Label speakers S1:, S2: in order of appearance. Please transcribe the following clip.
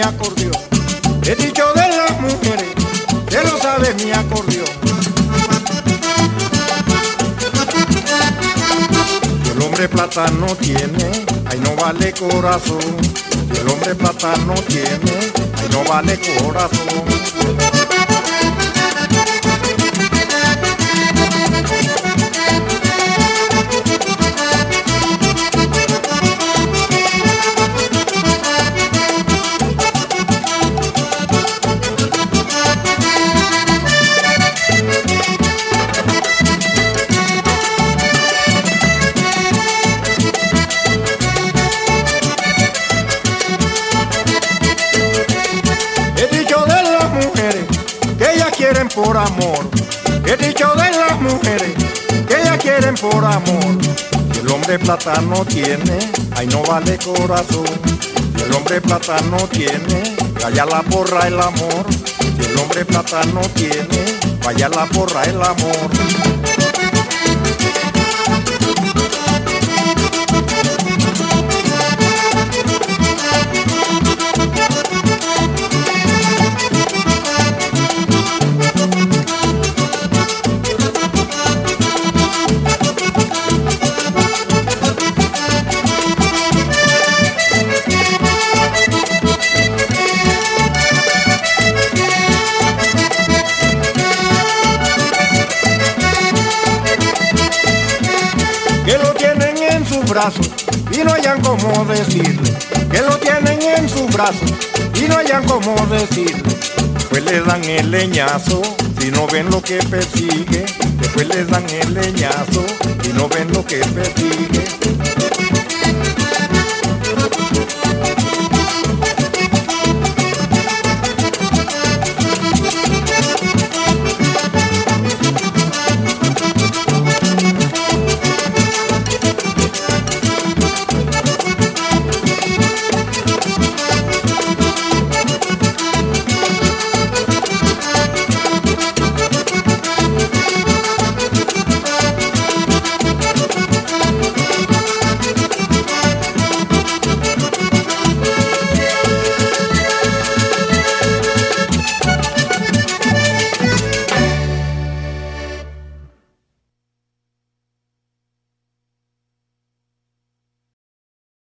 S1: mi acordeón. He dicho de las mujeres, que lo sabe mi acordeón. Si el hombre plata no tiene, ahí no vale corazón. Si el hombre plata no tiene, ahí no vale corazón. Por amor. He dicho de las mujeres que ellas quieren por amor. El hombre plata no tiene, ahí no vale corazón. El hombre plata no tiene, vaya la porra el amor. Si el hombre plata no tiene, vaya la porra el amor. Y no hayan como decirle, que lo tienen en sus brazos y no hayan como decirle. Después les dan el leñazo si no ven lo que persigue, después les dan el leñazo si no ven lo que persigue.